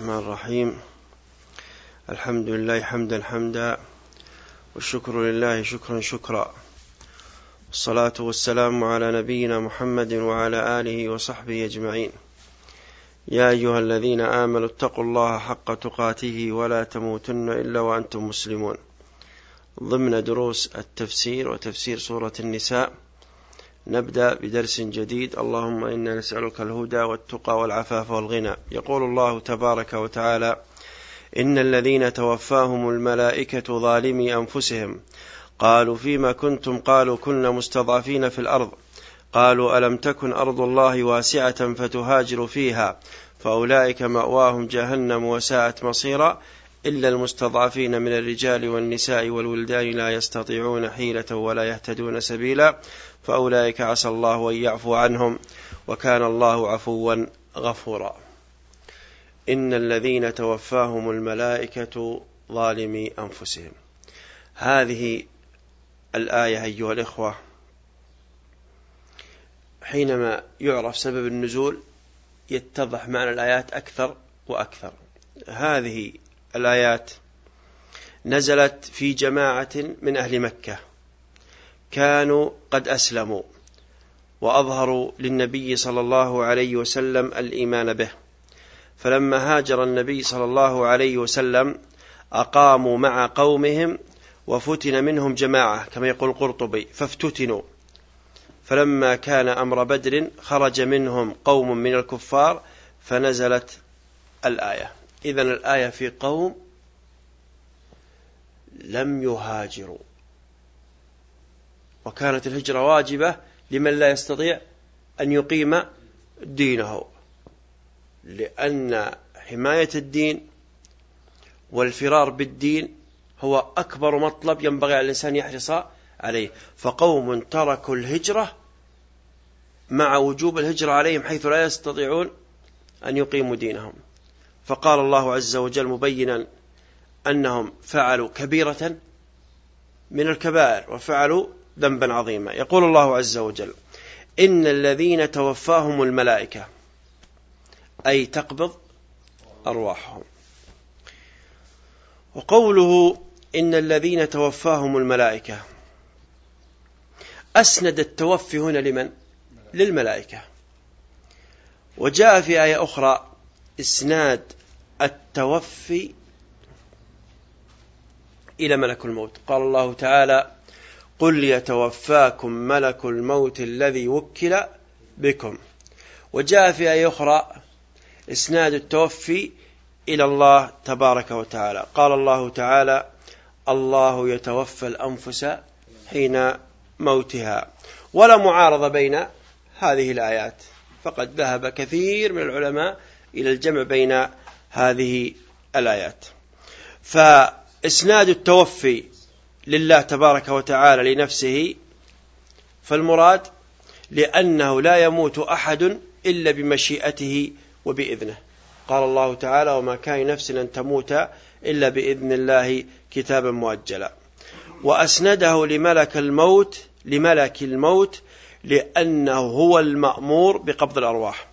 الرحمن الرحيم. الحمد لله حمدا حمدا والشكر لله شكرا شكرا. الصلاة والسلام على نبينا محمد وعلى آله وصحبه أجمعين. يا أيها الذين آمنوا اتقوا الله حق تقاته ولا تموتن إلا وأنتم مسلمون. ضمن دروس التفسير وتفسير سورة النساء نبدأ بدرس جديد. اللهم إنا نسألك الهدى والتقى والعفاف والغنى. يقول الله تبارك وتعالى إن الذين توفاهم الملائكة ظالمي أنفسهم. قالوا فيما كنتم؟ قالوا كنا مستضعفين في الأرض. قالوا ألم تكن أرض الله واسعة فتهاجر فيها؟ فأولئك مأواهم جهنم وساءت مصيرا. إلا المستضعفين من الرجال والنساء والولدان لا يستطيعون حيلة ولا يهتدون سبيلا فأولئك عسى الله أن يعفو عنهم وكان الله عفوا غفورا. إن الذين توفاهم الملائكة ظالمي أنفسهم. هذه الآية أيها الإخوة. حينما يعرف سبب النزول يتضح معنى الآيات أكثر وأكثر. هذه الآيات. نزلت في جماعة من أهل مكة. كانوا قد أسلموا وأظهروا للنبي صلى الله عليه وسلم الإيمان به. فلما هاجر النبي صلى الله عليه وسلم أقاموا مع قومهم وفتن منهم جماعة كما يقول القرطبي فافتتنوا. فلما كان أمر بدر خرج منهم قوم من الكفار فنزلت الآية. إذن الآية في قوم لم يهاجروا. وكانت الهجرة واجبة لمن لا يستطيع أن يقيم دينه لأن حماية الدين والفرار بالدين هو أكبر مطلب ينبغي على الإنسان يحرص عليه. فقوم تركوا الهجرة مع وجوب الهجرة عليهم حيث لا يستطيعون أن يقيموا دينهم. فقال الله عز وجل مبينا أنهم فعلوا كبيرة من الكبائر وفعلوا ذنبا عظيما. يقول الله عز وجل إن الذين توفاهم الملائكة أي تقبض أرواحهم. وقوله إن الذين توفاهم الملائكة أسند التوفي هنا لمن؟ للملائكة. وجاء في آية أخرى إسناد التوفي إلى ملك الموت. قال الله تعالى قل يتوفاكم ملك الموت الذي وكل بكم. وجاء في آية أخرى إسناد التوفي إلى الله تبارك وتعالى. قال الله تعالى الله يتوفى الأنفس حين موتها. ولا معارضة بين هذه الآيات. فقد ذهب كثير من العلماء إلى الجمع بين هذه الآيات. فإسناد التوفي لله تبارك وتعالى لنفسه فالمراد لأنه لا يموت أحد إلا بمشيئته وبإذنه. قال الله تعالى وما كان نفس أن تموت إلا بإذن الله كتابا مؤجلا وأسنده لملك الموت لملك الموت لأنه هو المأمور بقبض الأرواح.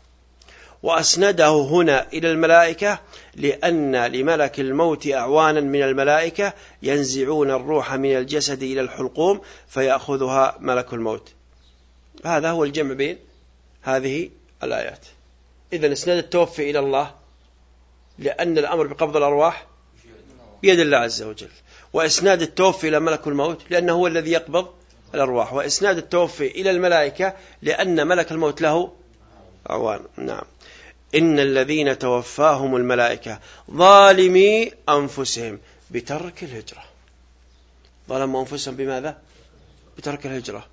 وأسنده هنا إلى الملائكة لأن لملك الموت أعوانا من الملائكة ينزعون الروح من الجسد إلى الحلقوم فيأخذها ملك الموت. هذا هو الجمع بين هذه الآيات. إذا اسناد التوفي إلى الله لأن الأمر بقبض الأرواح بيد الله عز وجل. وإسناد التوفي إلى ملك الموت لأنه هو الذي يقبض الأرواح. وإسناد التوفي إلى الملائكة لأن ملك الموت له أعوان. نعم. إن الذين توفاهم الملائكة ظالمي أنفسهم بترك الهجرة. ظلموا أنفسهم بماذا؟ بترك الهجرة.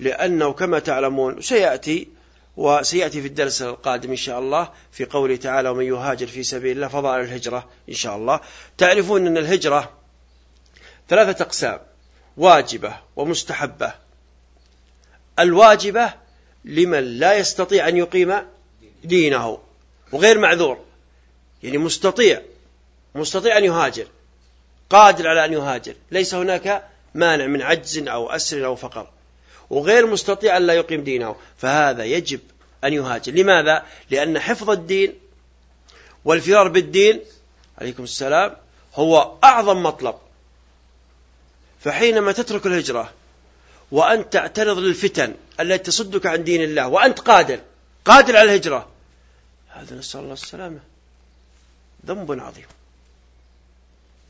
لأنه كما تعلمون سيأتي وسيأتي في الدرس القادم إن شاء الله في قوله تعالى ومن يهاجر في سبيل الله فضائل الهجرة إن شاء الله. تعرفون أن الهجرة ثلاثة أقسام واجبة ومستحبة. الواجبة لمن لا يستطيع أن يقيم دينه وغير معذور. يعني مستطيع مستطيع أن يهاجر قادر على أن يهاجر. ليس هناك مانع من عجز أو أسر أو فقر. وغير مستطيع أن لا يقيم دينه. فهذا يجب أن يهاجر. لماذا؟ لأن حفظ الدين والفرار بالدين عليكم السلام هو أعظم مطلب. فحينما تترك الهجرة وأنت تعترض للفتن التي تصدك عن دين الله وأنت قادر قادر على الهجرة. هذا نسأل الله السلامة. ذنب عظيم.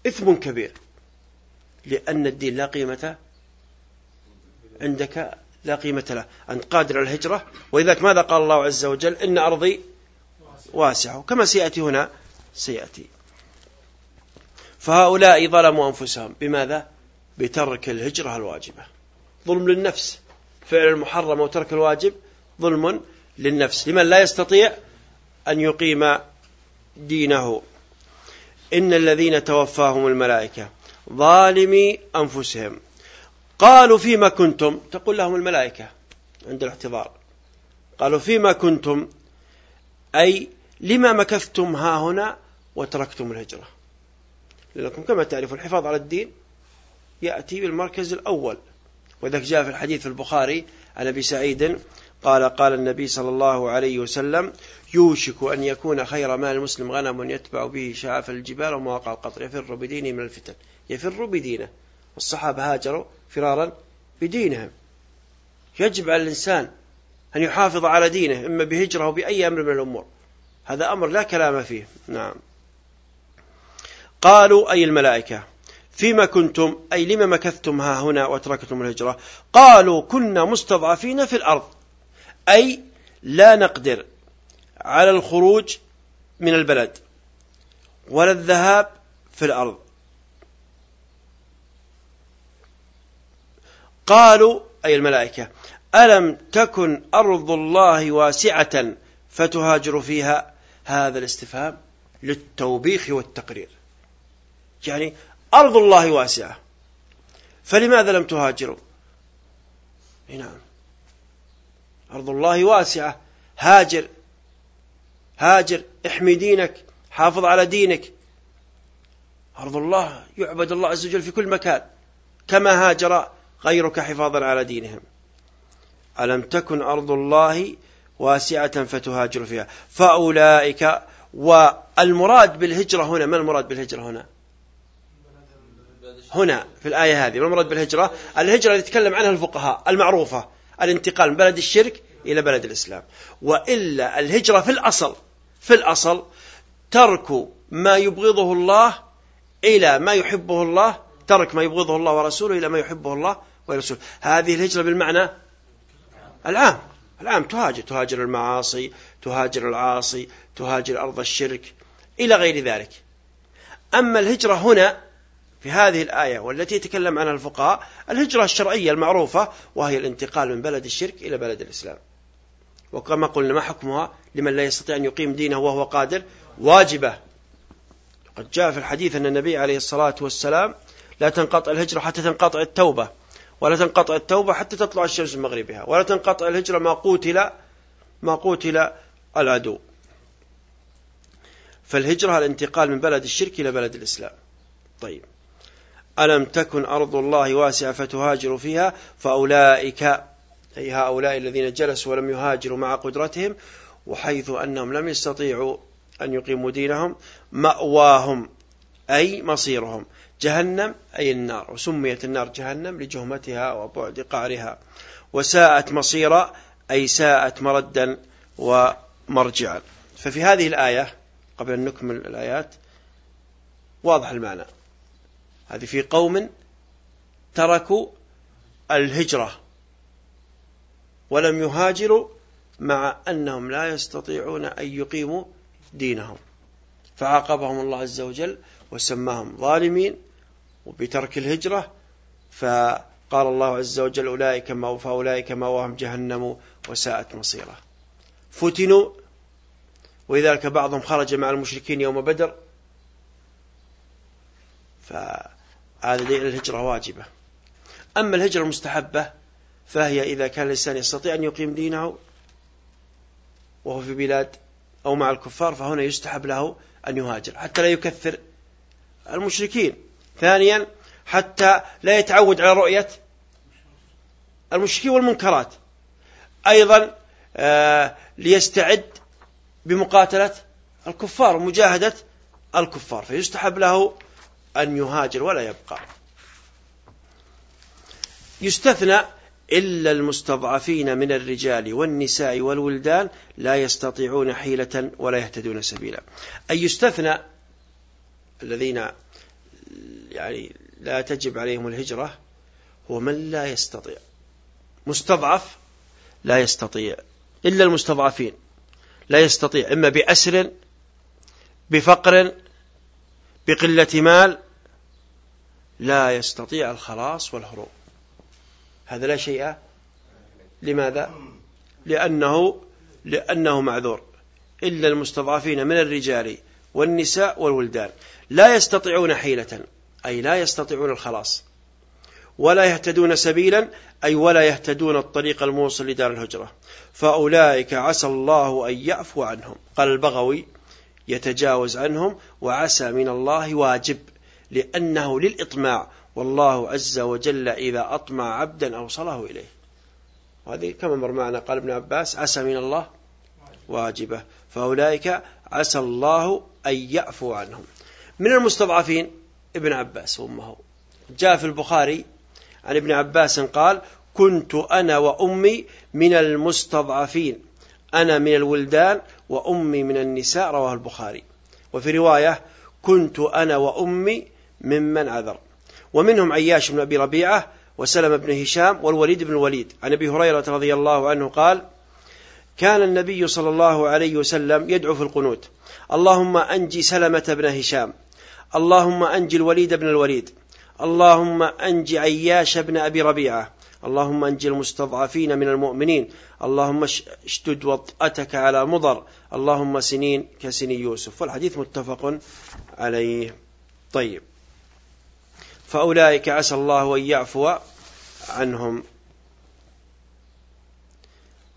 إثم كبير. لأن الدين لا قيمة عندك لا قيمة له. أنت قادر على الهجرة. ولذلك ماذا قال الله عز وجل؟ إن أرضي واسعة. كما سيأتي هنا سيأتي. فهؤلاء ظلموا أنفسهم. بماذا؟ بترك الهجرة الواجبة. ظلم للنفس. فعل المحرم وترك الواجب ظلم للنفس. لمن لا يستطيع أن يقيم دينه. إن الذين توفاهم الملائكة ظالمي أنفسهم. قالوا فيما كنتم؟ تقول لهم الملائكة عند الاحتضار. قالوا فيما كنتم؟ أي لما مكثتم ها هنا وتركتم الهجرة. لأنكم كما تعرفوا الحفاظ على الدين يأتي بالمركز الأول. وذلك جاء في الحديث في البخاري عن أبي سعيد قال قال النبي صلى الله عليه وسلم يوشك أن يكون خير مال المسلم غنم يتبع به شعف الجبال ومواقع القطر يفر بدينه من الفتن. يفر بدينه. والصحابة هاجروا فرارا بدينهم. يجب على الإنسان أن يحافظ على دينه إما بهجرة أو بأي أمر من الأمور. هذا أمر لا كلام فيه. نعم. قالوا أي الملائكة؟ فيما كنتم؟ أي لما مكثتم؟ ها هنا وتركتم الهجرة. قالوا كنا مستضعفين في الأرض. أي لا نقدر على الخروج من البلد ولا الذهاب في الأرض. قالوا أي الملائكة ألم تكن أرض الله واسعة فتهاجر فيها؟ هذا الاستفهام للتوبيخ والتقرير. يعني أرض الله واسعة فلماذا لم تهاجروا؟ نعم. أرض الله واسعة. هاجر. هاجر. احمي دينك. حافظ على دينك. أرض الله. يعبد الله عز وجل في كل مكان. كما هاجر غيرك حفاظا على دينهم. ألم تكن أرض الله واسعة فتهاجر فيها؟ فأولئك والمراد بالهجرة هنا ما المراد بالهجرة هنا؟ هنا في الآية هذه. ما المراد بالهجرة؟ الهجرة اللي يتكلم عنها الفقهاء المعروفة. الانتقال من بلد الشرك إلى بلد الإسلام. وإلا الهجرة في الأصل في الأصل ترك ما يبغضه الله إلى ما يحبه الله ترك ما يبغضه الله ورسوله إلى ما يحبه الله ورسوله. هذه الهجرة بالمعنى العام العام تهاجر تهاجر المعاصي تهاجر العاصي تهاجر أرض الشرك إلى غير ذلك. أما الهجرة هنا في هذه الآية والتي يتكلم عنها الفقهاء الهجرة الشرعية المعروفة وهي الانتقال من بلد الشرك إلى بلد الإسلام. وكما قلنا ما حكمها لمن لا يستطيع أن يقيم دينه وهو قادر؟ واجبة. قد جاء في الحديث أن النبي عليه الصلاة والسلام لا تنقطع الهجرة حتى تنقطع التوبة ولا تنقطع التوبة حتى تطلع الشمس من مغربها ولا تنقطع الهجرة ما قوتل ما قوتل العدو. فالهجرة الانتقال من بلد الشرك إلى بلد الإسلام. طيب. ألم تكن أرض الله واسعة فتهاجر فيها فأولئك أي هؤلاء الذين جلسوا ولم يهاجروا مع قدرتهم وحيث أنهم لم يستطيعوا أن يقيموا دينهم مأواهم أي مصيرهم جهنم أي النار وسميت النار جهنم لجهمتها وبعد قعرها وساءت مصيرا أي ساءت مردا ومرجعا. ففي هذه الآية قبل أن نكمل الآيات واضح المعنى. هذه في قوم تركوا الهجرة ولم يهاجروا مع أنهم لا يستطيعون أن يقيموا دينهم. فعاقبهم الله عز وجل وسماهم ظالمين وبترك الهجرة. فقال الله عز وجل أولئك ما فأولئك ماواهم جهنم وساءت مصيره فتنوا. ولذلك بعضهم خرج مع المشركين يوم بدر. فهذا دليل الهجرة واجبة. أما الهجرة المستحبة فهي إذا كان الإنسان يستطيع أن يقيم دينه وهو في بلاد أو مع الكفار فهنا يستحب له أن يهاجر حتى لا يكثر المشركين. ثانيا حتى لا يتعود على رؤية المشركين والمنكرات. أيضا آه، ليستعد بمقاتلة الكفار ومجاهدة الكفار فيستحب له أن يهاجر ولا يبقى. يستثنى إلا المستضعفين من الرجال والنساء والولدان لا يستطيعون حيلة ولا يهتدون سبيلا. أي يستثنى الذين يعني لا تجب عليهم الهجرة هو من لا يستطيع. مستضعف لا يستطيع. إلا المستضعفين لا يستطيع. إما بأسر بفقر بقلة مال لا يستطيع الخلاص والهروب. هذا لا شيء. لماذا؟ لأنه لأنه معذور. إلا المستضعفين من الرجال والنساء والولدان لا يستطيعون حيلة أي لا يستطيعون الخلاص ولا يهتدون سبيلا أي ولا يهتدون الطريق الموصل لدار الهجرة. فأولئك عسى الله أن يعفو عنهم. قال البغوي يتجاوز عنهم وعسى من الله واجب لأنه للإطماع. والله عز وجل إذا أطمع عبدا أوصله إليه. وهذه كما مر معنا قال ابن عباس عسى من الله واجبة. فأولئك عسى الله أن يعفو عنهم. من المستضعفين ابن عباس وأمه. جاء في البخاري عن ابن عباس قال كنت أنا وأمي من المستضعفين. أنا من الولدان وأمي من النساء رواه البخاري. وفي رواية كنت أنا وأمي ممن عذر. ومنهم عياش بن أبي ربيعة وسلم بن هشام والوليد بن الوليد. عن أبي هريرة رضي الله عنه قال كان النبي صلى الله عليه وسلم يدعو في القنوت. اللهم أنجي سلمة بن هشام. اللهم أنجي الوليد بن الوليد. اللهم أنجي عياش بن أبي ربيعة. اللهم أنجي المستضعفين من المؤمنين. اللهم اشتد وطأتك على مضر. اللهم سنين كسني يوسف. والحديث متفق عليه. طيب. فأولئك عسى الله أن يعفو عنهم.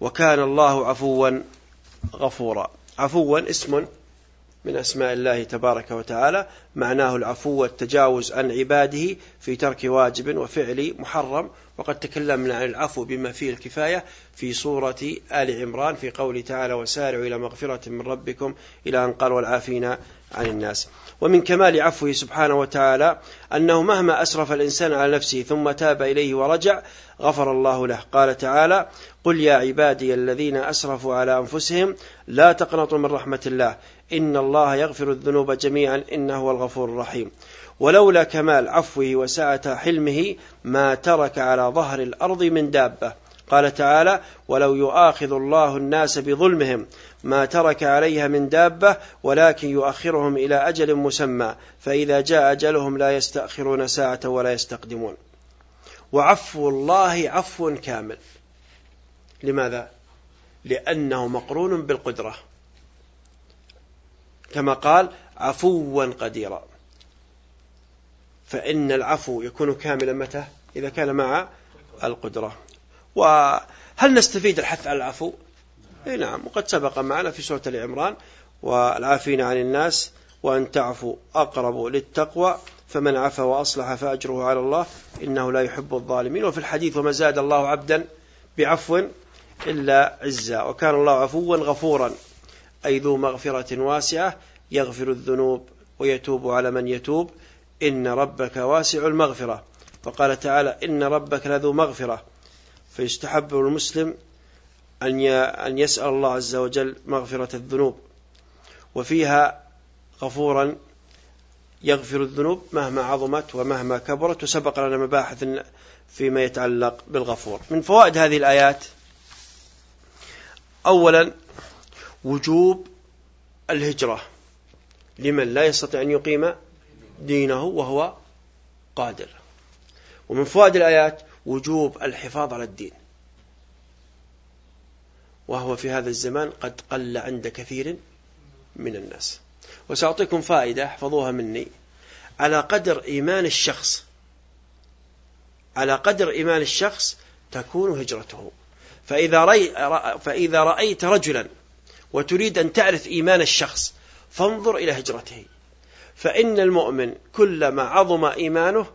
وكان الله عفوا غفورا. عفوا اسم من أسماء الله تبارك وتعالى. معناه العفو والتجاوز عن عباده في ترك واجب وفعل محرم. وقد تكلمنا عن العفو بما فيه الكفاية في سورة آل عمران في قوله تعالى وسارعوا إلى مغفرة من ربكم إلى أن قال والعافين عن الناس ومن كمال عفوه سبحانه وتعالى أنه مهما أسرف الإنسان على نفسه ثم تاب إليه ورجع غفر الله له. قال تعالى قل يا عبادي الذين أسرفوا على أنفسهم لا تقنطوا من رحمة الله إن الله يغفر الذنوب جميعا إنه هو الغفور الرحيم. ولولا كمال عفوه وسعة حلمه ما ترك على ظهر الأرض من دابة. قال تعالى ولو يؤاخذ الله الناس بظلمهم ما ترك عليها من دابة ولكن يؤخرهم إلى أجل مسمى فإذا جاء أجلهم لا يستأخرون ساعة ولا يستقدمون. وعفو الله عفو كامل. لماذا؟ لأنه مقرون بالقدرة. كما قال عفوا قديرا. فإن العفو يكون كاملا متى؟ إذا كان مع القدرة. وهل نستفيد الحث على العفو؟ إي نعم وقد سبق معنا في سورة العمران والعافين عن الناس وأن تعفوا أقرب للتقوى فمن عفا وأصلح فأجره على الله إنه لا يحب الظالمين. وفي الحديث وما زاد الله عبدا بعفو إلا عزا. وكان الله عفوا غفورا. أي ذو مغفرة واسعة يغفر الذنوب ويتوب على من يتوب. إن ربك واسع المغفرة. وقال تعالى إن ربك لذو مغفرة. فيستحب المسلم أن يسأل الله عز وجل مغفرة الذنوب. وفيها غفورا يغفر الذنوب مهما عظمت ومهما كبرت وسبق لنا مباحث فيما يتعلق بالغفور. من فوائد هذه الآيات أولا وجوب الهجرة. لمن لا يستطيع أن يقيم دينه وهو قادر. ومن فوائد الآيات وجوب الحفاظ على الدين. وهو في هذا الزمان قد قل عند كثير من الناس. وسأعطيكم فائدة احفظوها مني. على قدر إيمان الشخص على قدر إيمان الشخص تكون هجرته. فإذا, ري فإذا رأيت رجلا وتريد أن تعرف إيمان الشخص فانظر إلى هجرته. فإن المؤمن كلما عظم إيمانه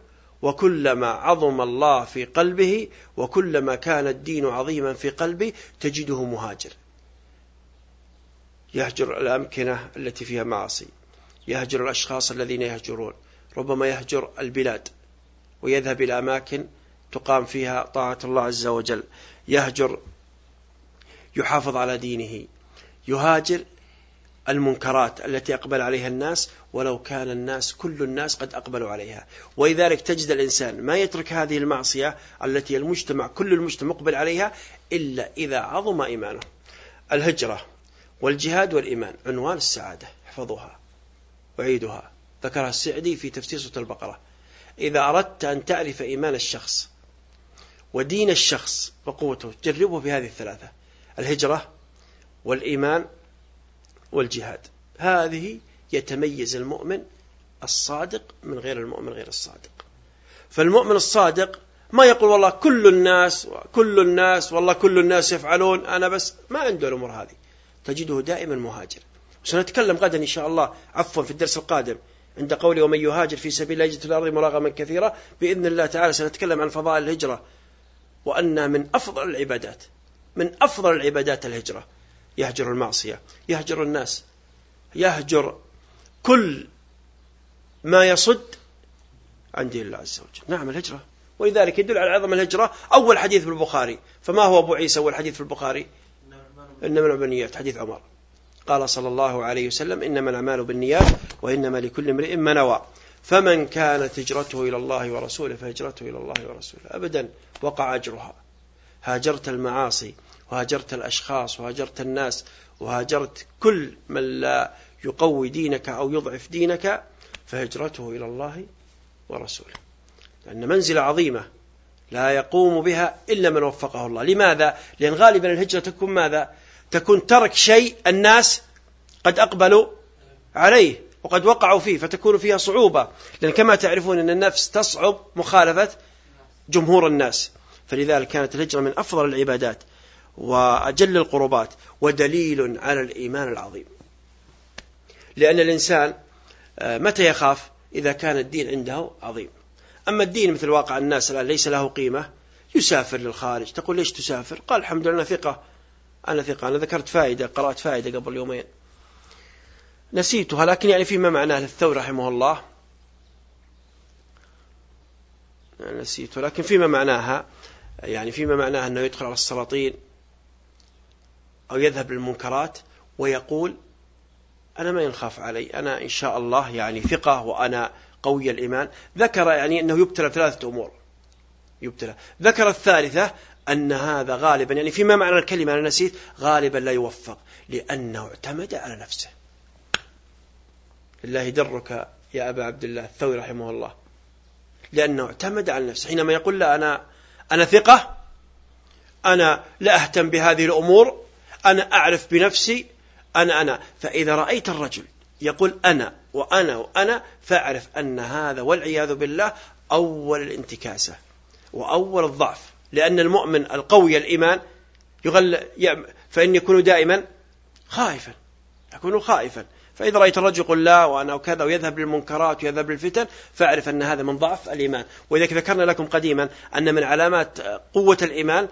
وكلما عظم الله في قلبه وكلما كان الدين عظيما في قلبه تجده مهاجر. يهجر الأمكنة التي فيها معاصي. يهجر الأشخاص الذين يهجرون. ربما يهجر البلاد ويذهب إلى أماكن تقام فيها طاعة الله عز وجل. يهجر يحافظ على دينه. يهاجر المنكرات التي أقبل عليها الناس ولو كان الناس كل الناس قد أقبلوا عليها. ولذلك تجد الإنسان ما يترك هذه المعصية التي المجتمع كل المجتمع مقبل عليها إلا إذا عظم إيمانه. الهجرة والجهاد والإيمان عنوان السعادة احفظوها أعيدها ذكرها السعدي في تفسير سورة البقرة. إذا أردت أن تعرف إيمان الشخص ودين الشخص وقوته جربه بهذه الثلاثة. الهجرة والإيمان والجهاد. هذه يتميز المؤمن الصادق من غير المؤمن غير الصادق. فالمؤمن الصادق ما يقول والله كل الناس كل الناس والله كل الناس يفعلون أنا بس ما عنده الأمور هذه. تجده دائما مهاجر وسنتكلم غدا إن شاء الله عفوا في الدرس القادم. عند قولي ومن يهاجر في سبيل يجد في الأرض مراغما كثيرا بإذن الله تعالى سنتكلم عن فضائل الهجرة. وأنها من أفضل العبادات من أفضل العبادات الهجرة. يهجر المعصية يهجر الناس يهجر كل ما يصد عن دين الله عز وجل. نعم الهجرة. ولذلك يدل على عظم الهجرة أول حديث في البخاري. فما هو أبو عيسى أول حديث في البخاري؟ إنما البنيات حديث عمر. قال صلى الله عليه وسلم إنما الأعمال بالنيات وإنما لكل امرئ ما نوى. فمن كانت هجرته إلى الله ورسوله فهجرته إلى الله ورسوله. أبدا وقع أجرها. هاجرت المعاصي. وهاجرت الأشخاص وهاجرت الناس وهاجرت كل من لا يقوي دينك أو يضعف دينك فهجرته إلى الله ورسوله. لأن منزلة عظيمة لا يقوم بها إلا من وفقه الله. لماذا؟ لأن غالبا الهجرة تكون ماذا؟ تكون ترك شيء الناس قد أقبلوا عليه وقد وقعوا فيه فتكون فيها صعوبة. لأن كما تعرفون أن النفس تصعب مخالفة جمهور الناس. فلذلك كانت الهجرة من أفضل العبادات. وأجل القربات ودليل على الإيمان العظيم. لأن الإنسان آه، متى يخاف؟ إذا كان الدين عنده عظيم. أما الدين مثل واقع الناس الآن ليس له قيمة يسافر للخارج. تقول ليش تسافر؟ قال الحمد لله أنا ثقة. أنا ثقة. أنا ذكرت فائدة قرأت فائدة قبل يومين. نسيتها لكن يعني فيما معناه للثور رحمه الله. نسيته لكن فيما معناها يعني فيما معناه أنه يدخل على السلاطين. أو يذهب للمنكرات ويقول أنا ما ينخاف علي أنا إن شاء الله يعني ثقة وأنا قوي الإيمان. ذكر يعني أنه يبتلى ثلاثة أمور. يبتلى. ذكر الثالثة أن هذا غالبا يعني فيما معنى الكلمة أنا نسيت غالبا لا يوفق لأنه اعتمد على نفسه. لله درك يا أبا عبد الله الثوري رحمه الله. لأنه اعتمد على نفسه. حينما يقول لا أنا أنا ثقة أنا لا أهتم بهذه الأمور أنا أعرف بنفسي أنا أنا. فإذا رأيت الرجل يقول أنا وأنا وأنا فاعرف أن هذا والعياذ بالله أول الانتكاسة وأول الضعف. لأن المؤمن القوي الإيمان يغل فإن يكون دائما خائفا يكون خائفا. فإذا رأيت الرجل يقول لا وأنا وكذا ويذهب للمنكرات ويذهب للفتن فاعرف أن هذا من ضعف الإيمان. ولذلك ذكرنا لكم قديما أن من علامات قوة الإيمان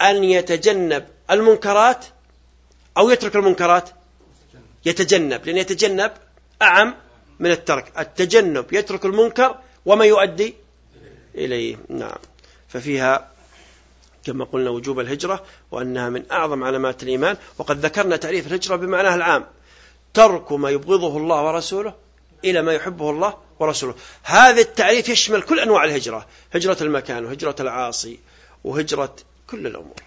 أن يتجنب المنكرات أو يترك المنكرات؟ يتجنب لأن يتجنب أعم من الترك. التجنب يترك المنكر وما يؤدي إليه. نعم. ففيها كما قلنا وجوب الهجرة وأنها من أعظم علامات الإيمان. وقد ذكرنا تعريف الهجرة بمعناها العام. ترك ما يبغضه الله ورسوله إلى ما يحبه الله ورسوله. هذا التعريف يشمل كل أنواع الهجرة. هجرة المكان وهجرة العاصي وهجرة كل الأمور.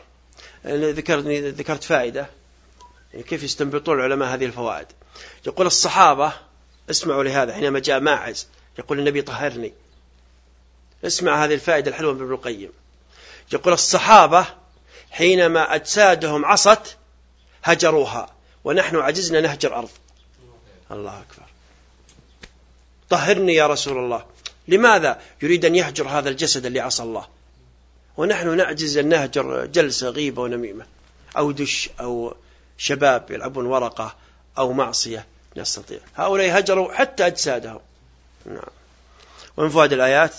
ذكرت ذكرت فائدة. يعني كيف يستنبطون العلماء هذه الفوائد. يقول الصحابة اسمعوا لهذا حينما جاء ماعز يقول النبي طهرني. اسمع هذه الفائدة الحلوة من ابن القيم. يقول الصحابة حينما أجسادهم عصت هجروها. ونحن عجزنا نهجر أرض. الله أكبر. طهرني يا رسول الله. لماذا يريد أن يهجر هذا الجسد اللي عصى الله؟ ونحن نعجز أن نهجر جلسة غيبة ونميمة أو دش أو شباب يلعبون ورقة أو معصية نستطيع. هؤلاء هجروا حتى أجسادهم. نعم. ومن فوائد الآيات؟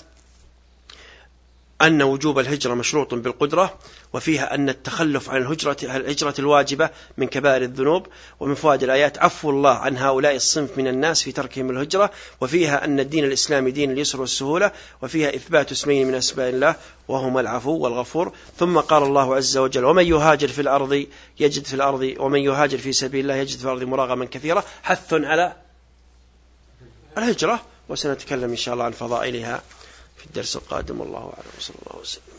أن وجوب الهجرة مشروط بالقدرة وفيها أن التخلف عن الهجرة الهجرة الواجبة من كبائر الذنوب ومن فوائد الآيات عفو الله عن هؤلاء الصنف من الناس في تركهم الهجرة. وفيها أن الدين الإسلامي دين اليسر والسهولة وفيها إثبات اسمين من أسماء الله وهما العفو والغفور. ثم قال الله عز وجل ومن يهاجر في الأرض يجد في الأرض ومن يهاجر في سبيل الله يجد في الأرض مراغما كثيرا حث على الهجرة وسنتكلم إن شاء الله عن فضائلها. في الدرس القادم والله أعلم. وصلى الله وسلم.